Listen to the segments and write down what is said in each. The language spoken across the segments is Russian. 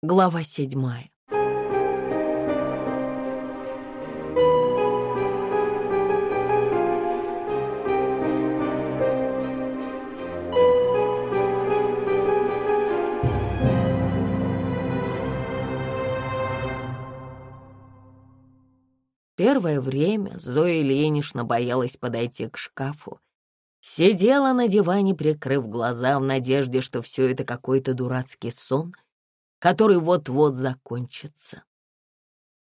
Глава седьмая. Первое время Зоя Ильинична боялась подойти к шкафу. Сидела на диване, прикрыв глаза, в надежде, что все это какой-то дурацкий сон, который вот-вот закончится.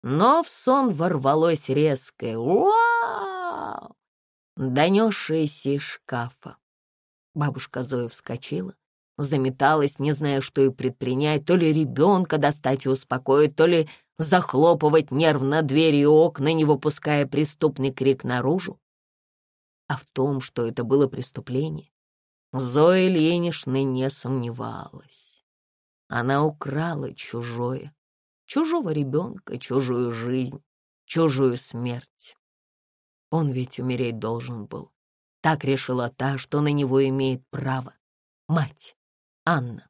Но в сон ворвалось резкое «Вау!», донесшееся из шкафа. Бабушка Зоя вскочила, заметалась, не зная, что и предпринять, то ли ребенка достать и успокоить, то ли захлопывать нервно двери и окна, не выпуская преступный крик наружу. А в том, что это было преступление, Зоя Ильинична не сомневалась. Она украла чужое, чужого ребенка, чужую жизнь, чужую смерть. Он ведь умереть должен был. Так решила та, что на него имеет право. Мать, Анна,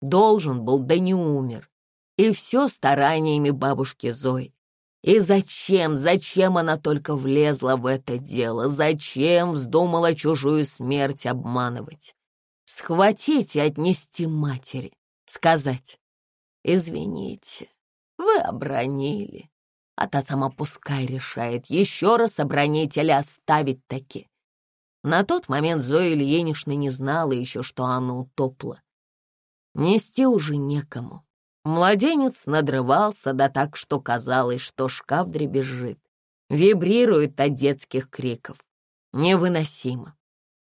должен был, да не умер. И все стараниями бабушки Зои. И зачем, зачем она только влезла в это дело? Зачем вздумала чужую смерть обманывать? Схватить и отнести матери, сказать, «Извините, вы обронили». А та сама пускай решает, еще раз обронить или оставить таки. На тот момент Зоя Ильинична не знала еще, что Анна утопла. Нести уже некому. Младенец надрывался, да так, что казалось, что шкаф дребезжит, вибрирует от детских криков. Невыносимо.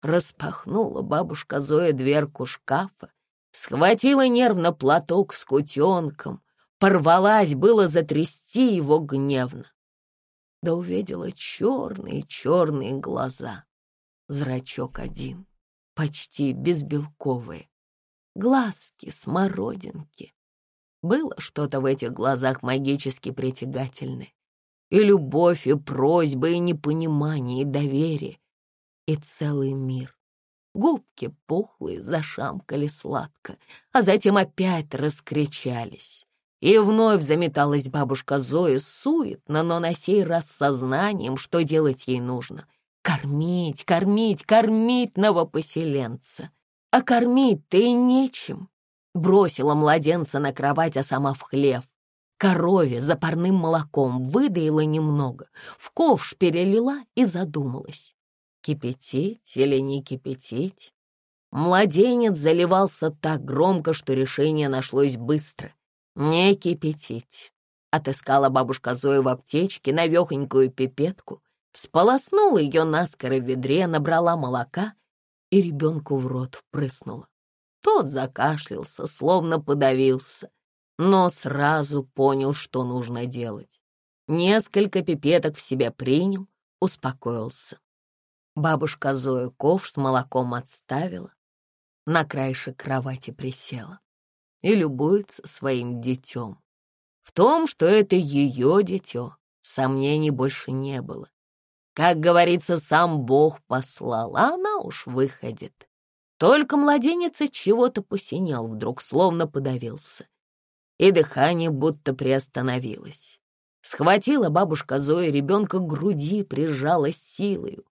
Распахнула бабушка Зоя дверку шкафа, схватила нервно платок с кутенком, порвалась было затрясти его гневно. Да увидела черные-черные глаза, зрачок один, почти безбелковые, глазки смородинки, было что-то в этих глазах магически притягательное. И любовь, и просьба, и непонимание, и доверие, и целый мир. Губки пухлые зашамкали сладко, а затем опять раскричались. И вновь заметалась бабушка Зоя суетно, но на сей раз сознанием, что делать ей нужно. Кормить, кормить, кормить новопоселенца. А кормить-то и нечем. Бросила младенца на кровать, а сама в хлев. Корове за парным молоком выдаила немного, в ковш перелила и задумалась. Кипятить или не кипятить? Младенец заливался так громко, что решение нашлось быстро. Не кипятить. Отыскала бабушка Зоя в аптечке навехонькую пипетку, сполоснула ее наскоро в ведре, набрала молока и ребенку в рот впрыснула. Тот закашлялся, словно подавился, но сразу понял, что нужно делать. Несколько пипеток в себя принял, успокоился. Бабушка Зоя ковш с молоком отставила, на краешек кровати присела и любуется своим детем. В том, что это ее дитё, сомнений больше не было. Как говорится, сам Бог послал, а она уж выходит. Только младенец от чего-то посинел вдруг, словно подавился. И дыхание будто приостановилось. Схватила бабушка Зоя ребенка к груди, прижала силою.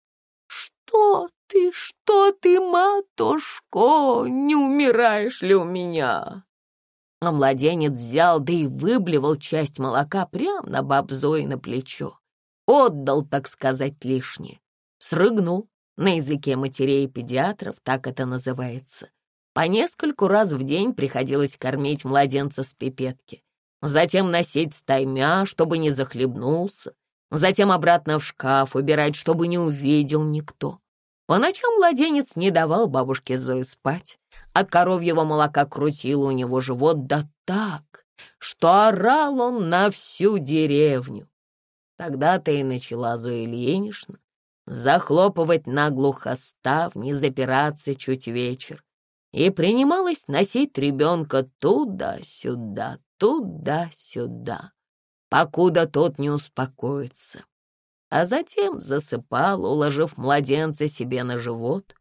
«Что ты, что ты, матушко, не умираешь ли у меня?» А младенец взял, да и выблевал часть молока прямо на баб Зои на плечо. Отдал, так сказать, лишнее. Срыгнул, на языке матерей и педиатров так это называется. По нескольку раз в день приходилось кормить младенца с пипетки, затем носить стаймя, чтобы не захлебнулся, затем обратно в шкаф убирать, чтобы не увидел никто. По ночам младенец не давал бабушке Зои спать. От коровьего молока крутил у него живот да так, что орал он на всю деревню. Тогда-то и начала Зоя Ильинична захлопывать наглухо ставни, запираться чуть вечер. И принималась носить ребенка туда-сюда, туда-сюда, покуда тот не успокоится. А затем засыпал, уложив младенца себе на живот.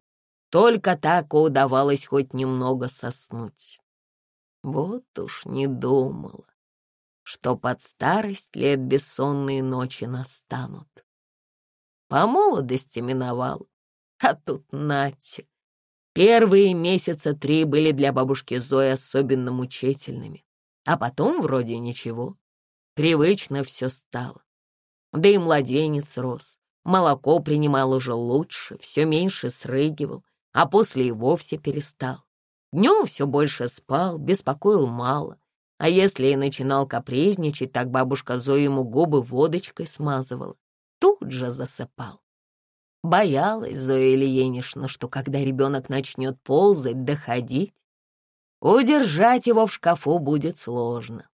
Только так удавалось хоть немного соснуть. Вот уж не думала, что под старость лет бессонные ночи настанут. По молодости миновал, а тут Натя. Первые месяца три были для бабушки Зои особенно мучительными, а потом вроде ничего. Привычно все стало. Да и младенец рос. Молоко принимал уже лучше, все меньше срыгивал, а после и вовсе перестал. Днем все больше спал, беспокоил мало. А если и начинал капризничать, так бабушка Зоя ему губы водочкой смазывала. Тут же засыпал. Боялась Зоя Ильинична, что когда ребенок начнет ползать, доходить, удержать его в шкафу будет сложно.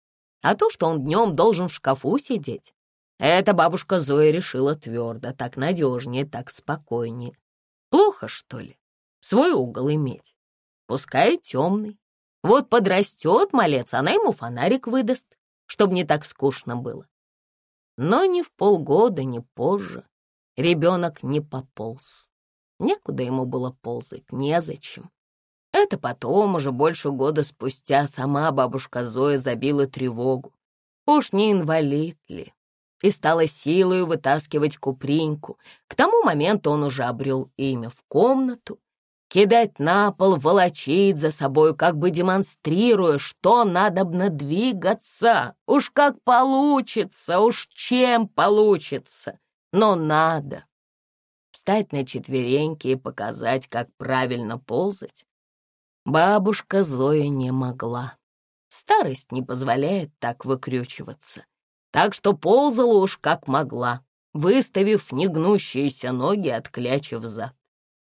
А то, что он днем должен в шкафу сидеть, это бабушка Зоя решила твердо, так надежнее, так спокойнее. Плохо, что ли, свой угол иметь? Пускай темный. Вот подрастет малец, она ему фонарик выдаст, чтобы не так скучно было. Но ни в полгода, ни позже ребенок не пополз. Некуда ему было ползать, незачем. Это потом, уже больше года спустя, сама бабушка Зоя забила тревогу. Уж не инвалид ли? И стала силою вытаскивать Куприньку. К тому моменту он уже обрел имя в комнату, кидать на пол, волочить за собой, как бы демонстрируя, что надобно двигаться. Уж как получится, уж чем получится, но надо. Встать на четвереньки и показать, как правильно ползать, Бабушка Зоя не могла. Старость не позволяет так выкрючиваться. Так что ползала уж как могла, выставив негнущиеся ноги, отклячив зад.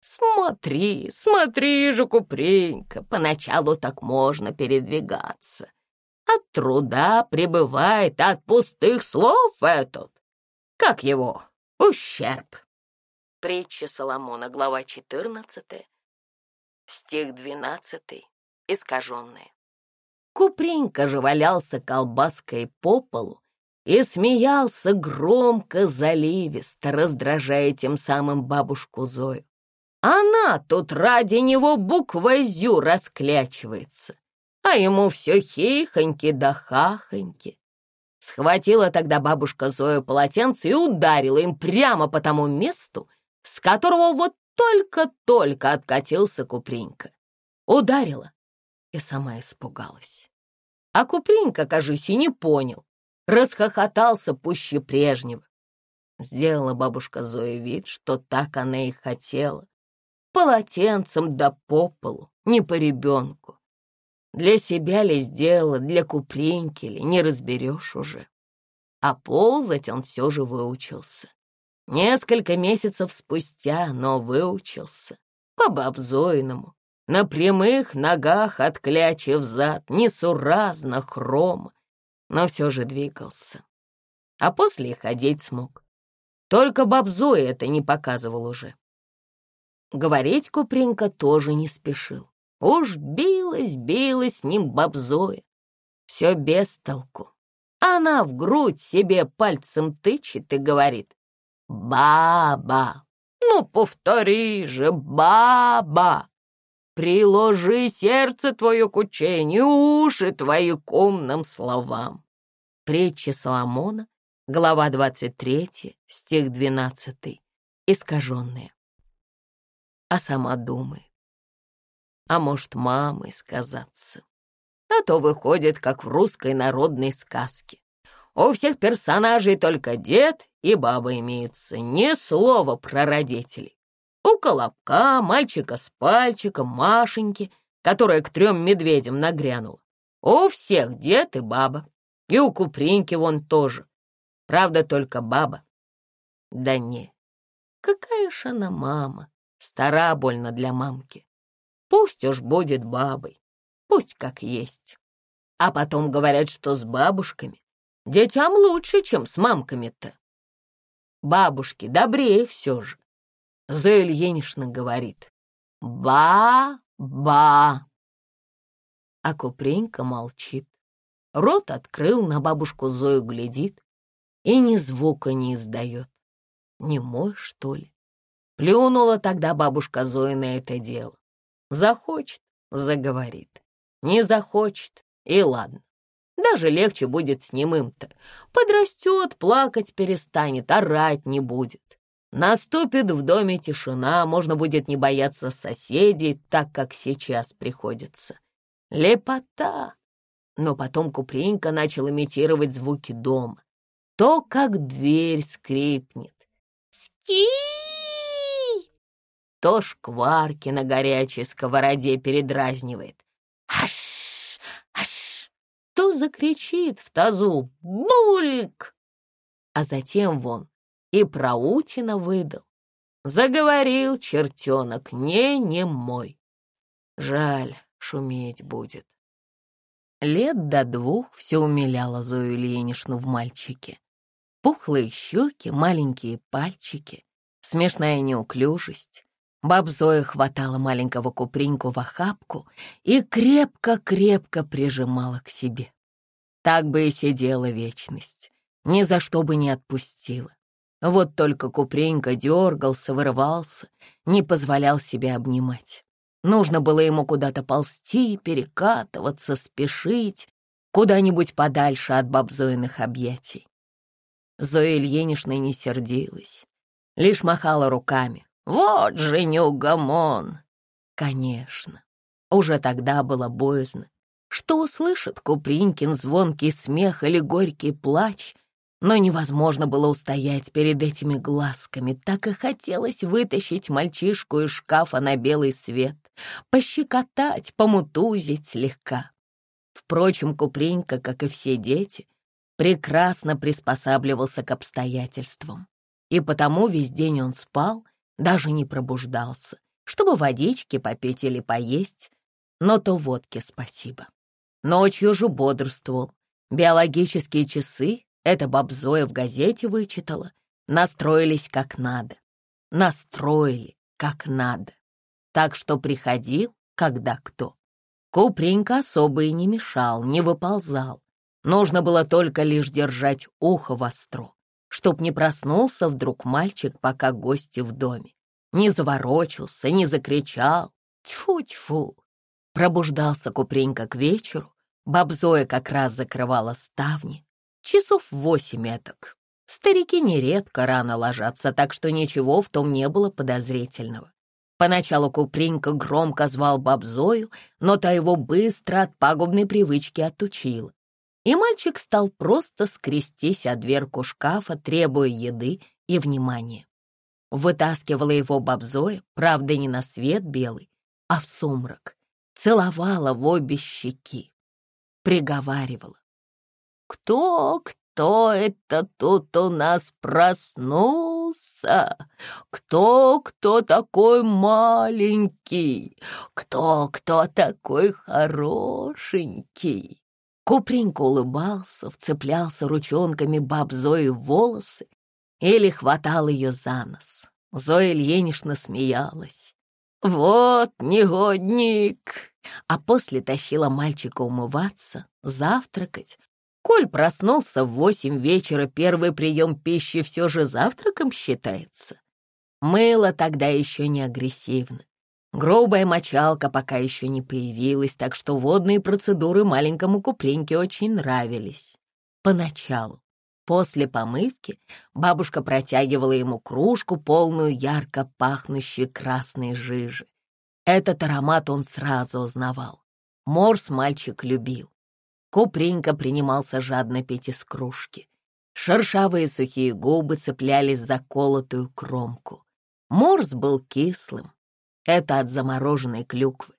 Смотри, смотри же, Купренька, поначалу так можно передвигаться. От труда прибывает, от пустых слов этот. Как его? Ущерб. Притча Соломона, глава 14, Стих двенадцатый, искаженный. Купренька же валялся колбаской по полу и смеялся громко, заливисто, раздражая тем самым бабушку Зою. Она тут ради него буквой «зю» расклячивается, а ему все хихоньки да хахоньки. Схватила тогда бабушка Зоя полотенце и ударила им прямо по тому месту, с которого вот только-только откатился Купринька. Ударила и сама испугалась. А Купринька, кажись, и не понял. Расхохотался пуще прежнего. Сделала бабушка Зоя вид, что так она и хотела. Полотенцем да по полу, не по ребенку. Для себя ли сделала, для Куприньки ли, не разберешь уже. А ползать он все же выучился. Несколько месяцев спустя, но выучился. По бабзойному, на прямых ногах, отклячив зад, несуразно хрома, но все же двигался. А после ходить смог. Только бабзой это не показывал уже. Говорить Купринка тоже не спешил. Уж билась, билась с ним бабзоя. Все без толку. Она в грудь себе пальцем тычет и говорит, «Баба! Ну, повтори же, баба! Приложи сердце твое к учению, уши твои к умным словам!» Притча Соломона, глава 23, стих 12, искаженная. А сама думает, а может, мамой сказаться. А то выходит, как в русской народной сказке. У всех персонажей только дед и баба имеются, ни слова про родителей. У Колобка, мальчика с пальчиком, Машеньки, которая к трем медведям нагрянула. У всех дед и баба. И у Купринки вон тоже. Правда, только баба. Да не, какая ж она мама. Стара больно для мамки. Пусть уж будет бабой, пусть как есть. А потом говорят, что с бабушками Детям лучше, чем с мамками-то. Бабушки добрее все же. Зоя Ильинична говорит. Ба-ба. А Купренька молчит. Рот открыл, на бабушку Зою глядит и ни звука не издает. Не мой, что ли? Плюнула тогда бабушка Зоя на это дело. Захочет — заговорит. Не захочет И ладно. Даже легче будет с ним им-то. Подрастет, плакать перестанет, орать не будет. Наступит в доме тишина, можно будет не бояться соседей, так как сейчас приходится. Лепота! Но потом Купринка начал имитировать звуки дома. То, как дверь скрипнет. Ски! То шкварки на горячей сковороде передразнивает. Аш! Закричит в тазу «Бульк!» А затем вон и про Утина выдал. Заговорил чертенок, не не мой. Жаль, шуметь будет. Лет до двух все умиляло Зою Ильиничну в мальчике. Пухлые щеки, маленькие пальчики, смешная неуклюжесть. Баб Зоя хватала маленького купринку в охапку и крепко-крепко прижимала к себе. Так бы и сидела вечность, ни за что бы не отпустила. Вот только Купренька дергался, вырывался, не позволял себе обнимать. Нужно было ему куда-то ползти, перекатываться, спешить, куда-нибудь подальше от бабзоиных объятий. Зоя Ильинична не сердилась, лишь махала руками. «Вот же неугомон!» Конечно, уже тогда было боязно, что услышит Купринкин звонкий смех или горький плач, но невозможно было устоять перед этими глазками. Так и хотелось вытащить мальчишку из шкафа на белый свет, пощекотать, помутузить слегка. Впрочем, Купринка, как и все дети, прекрасно приспосабливался к обстоятельствам. И потому весь день он спал, даже не пробуждался, чтобы водички попить или поесть, но то водки спасибо. Ночью же бодрствовал. Биологические часы это Бабзоя в газете вычитала. Настроились как надо. Настроили как надо. Так что приходил, когда кто. Купринка особо и не мешал, не выползал. Нужно было только лишь держать ухо востро, чтоб не проснулся вдруг мальчик, пока гости в доме. Не заворочился, не закричал. Тьфу-тьфу. Пробуждался Купринка к вечеру. Бабзоя как раз закрывала ставни. Часов восемь этак. Старики нередко рано ложатся, так что ничего в том не было подозрительного. Поначалу Купринка громко звал Бабзою, но та его быстро от пагубной привычки отучила. И мальчик стал просто скрестись о дверку шкафа, требуя еды и внимания. Вытаскивала его Бабзоя, правда, не на свет белый, а в сумрак. Целовала в обе щеки. Приговаривала. Кто, кто это тут у нас проснулся? Кто, кто такой маленький? Кто, кто такой хорошенький? Купренька улыбался, вцеплялся ручонками баб Зои в волосы или хватал ее за нос. Зоя Ильинична смеялась. «Вот негодник!» А после тащила мальчика умываться, завтракать, Коль проснулся в восемь вечера, первый прием пищи все же завтраком считается. Мыло тогда еще не агрессивно. Грубая мочалка пока еще не появилась, так что водные процедуры маленькому Купреньке очень нравились. Поначалу. После помывки бабушка протягивала ему кружку, полную ярко пахнущей красной жижи. Этот аромат он сразу узнавал. Морс мальчик любил. Купренька принимался жадно пить из кружки. Шершавые сухие губы цеплялись за колотую кромку. Морс был кислым. Это от замороженной клюквы.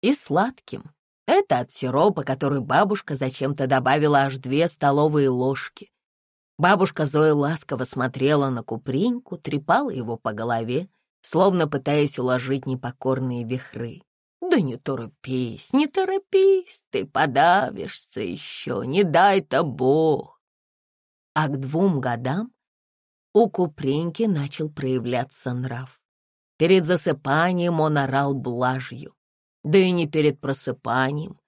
И сладким. Это от сиропа, который бабушка зачем-то добавила аж две столовые ложки. Бабушка Зоя ласково смотрела на Купринку, трепала его по голове, словно пытаясь уложить непокорные вихры. Да не торопись, не торопись, ты подавишься еще, не дай-то Бог. А к двум годам у Купринки начал проявляться нрав. Перед засыпанием он орал блажью, да и не перед просыпанием.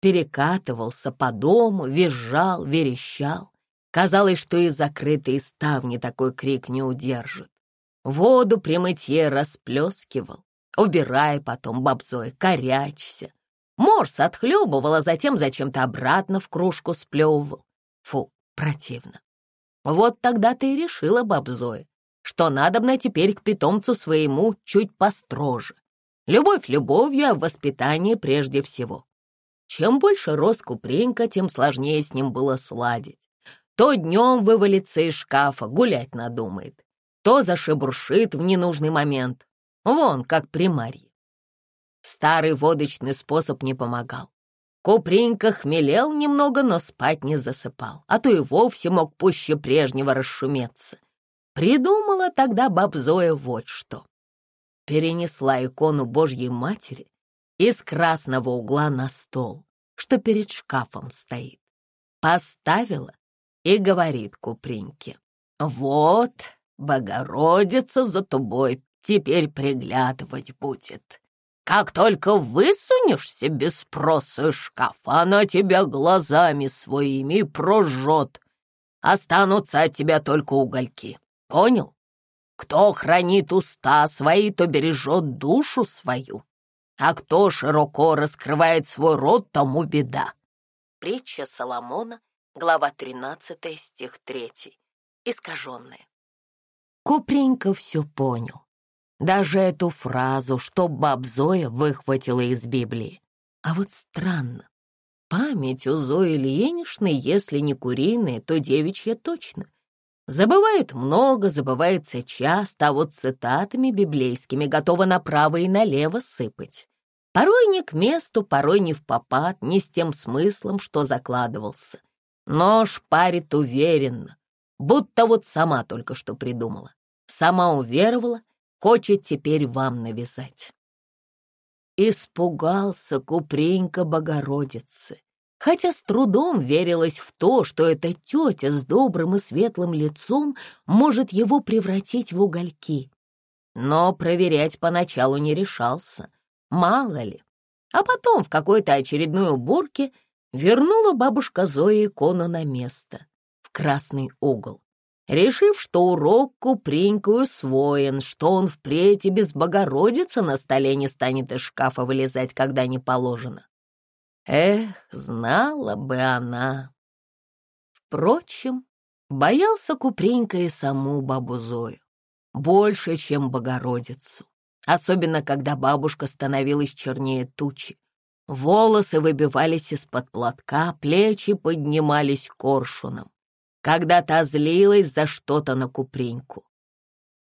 Перекатывался по дому, визжал, верещал. Казалось, что и закрытые ставни такой крик не удержит. Воду при мытье расплескивал, Убирай потом, бабзой, корячься. Морс отхлебывал, а затем зачем-то обратно в кружку сплевывал. Фу, противно. Вот тогда ты и решила, баб Зоя, что надобно теперь к питомцу своему чуть построже. Любовь любовью, а воспитание прежде всего. Чем больше рос Купринка, тем сложнее с ним было сладить. То днем вывалится из шкафа, гулять надумает, то зашебуршит в ненужный момент. Вон, как при Марье. Старый водочный способ не помогал. Купринка хмелел немного, но спать не засыпал, а то и вовсе мог пуще прежнего расшуметься. Придумала тогда баб Зоя вот что. Перенесла икону Божьей Матери из красного угла на стол, что перед шкафом стоит. Поставила и говорит Купринке, «Вот, Богородица за тобой теперь приглядывать будет. Как только высунешься без спроса из шкафа, она тебя глазами своими прожжет. Останутся от тебя только угольки. Понял? Кто хранит уста свои, то бережет душу свою. А кто широко раскрывает свой рот, тому беда. Притча Соломона, глава 13, стих 3. Искаженная. Купренька все понял. Даже эту фразу, что баб Зоя выхватила из Библии. А вот странно. Память у Зои Ильиничны, если не куриная, то девичья точно. Забывает много, забывается часто, а вот цитатами библейскими готова направо и налево сыпать. Порой не к месту, порой не в попад, не с тем смыслом, что закладывался. Нож парит уверенно, будто вот сама только что придумала. Сама уверовала хочет теперь вам навязать. Испугался Купренька Богородицы, хотя с трудом верилось в то, что эта тетя с добрым и светлым лицом может его превратить в угольки. Но проверять поначалу не решался, мало ли. А потом в какой-то очередной уборке вернула бабушка Зоя икону на место, красный угол решив, что урок Куприньку усвоен, что он впредь и без Богородицы на столе не станет из шкафа вылезать, когда не положено. Эх, знала бы она. Впрочем, боялся Купринька и саму бабу Зою, больше, чем Богородицу, особенно когда бабушка становилась чернее тучи. Волосы выбивались из-под платка, плечи поднимались коршуном когда та злилась за что-то на Куприньку.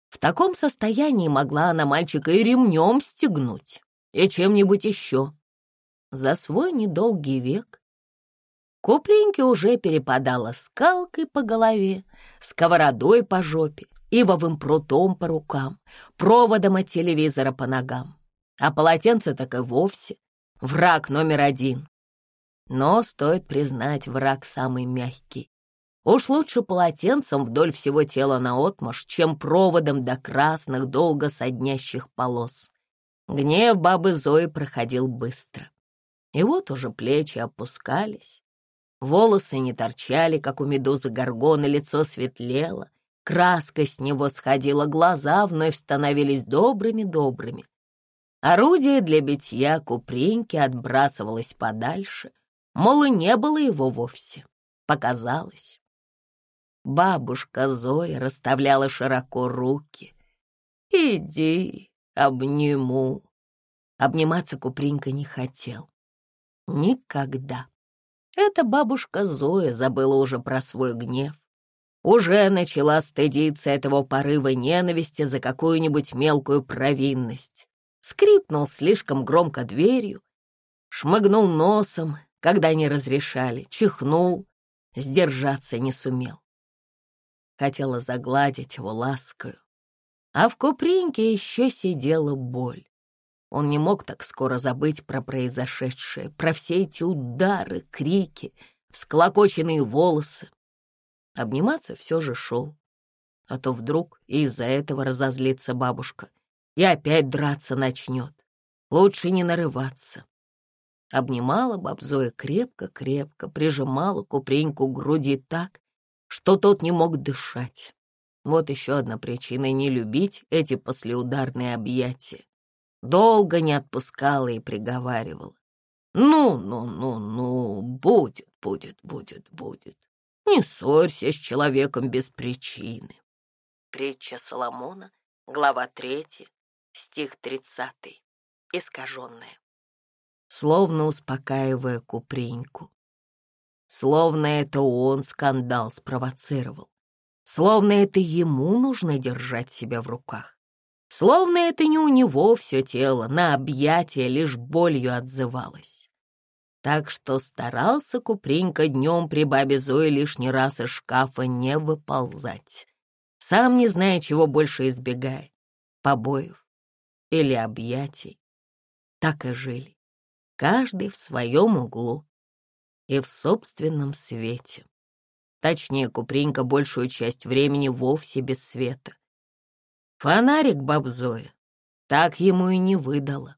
В таком состоянии могла она мальчика и ремнем стегнуть, и чем-нибудь еще. За свой недолгий век Куприньке уже перепадала скалкой по голове, сковородой по жопе, ивовым прутом по рукам, проводом от телевизора по ногам. А полотенце так и вовсе враг номер один. Но, стоит признать, враг самый мягкий. Уж лучше полотенцем вдоль всего тела наотмашь, чем проводом до красных, долго соднящих полос. Гнев бабы Зои проходил быстро. И вот уже плечи опускались, волосы не торчали, как у медузы горгона, лицо светлело, краска с него сходила, глаза вновь становились добрыми-добрыми. Орудие для битья купринки отбрасывалось подальше, мол, и не было его вовсе. Показалось. Бабушка Зоя расставляла широко руки. «Иди, обниму». Обниматься Купринка не хотел. Никогда. Эта бабушка Зоя забыла уже про свой гнев. Уже начала стыдиться этого порыва ненависти за какую-нибудь мелкую провинность. Скрипнул слишком громко дверью, шмыгнул носом, когда не разрешали, чихнул, сдержаться не сумел хотела загладить его ласкою. А в Купринке еще сидела боль. Он не мог так скоро забыть про произошедшее, про все эти удары, крики, склокоченные волосы. Обниматься все же шел. А то вдруг из-за этого разозлится бабушка и опять драться начнет. Лучше не нарываться. Обнимала бабзоя крепко-крепко, прижимала Купринку к груди так, что тот не мог дышать. Вот еще одна причина не любить эти послеударные объятия. Долго не отпускала и приговаривала. Ну, ну, ну, ну, будет, будет, будет, будет. Не ссорься с человеком без причины. Притча Соломона, глава 3, стих 30, искаженная. Словно успокаивая Куприньку. Словно это он скандал спровоцировал. Словно это ему нужно держать себя в руках. Словно это не у него все тело, на объятия лишь болью отзывалось. Так что старался Купринька днем при бабе Зое лишний раз из шкафа не выползать. Сам не зная, чего больше избегая, побоев или объятий. Так и жили, каждый в своем углу и в собственном свете. Точнее, Купринка большую часть времени вовсе без света. Фонарик баб Зоя так ему и не выдала.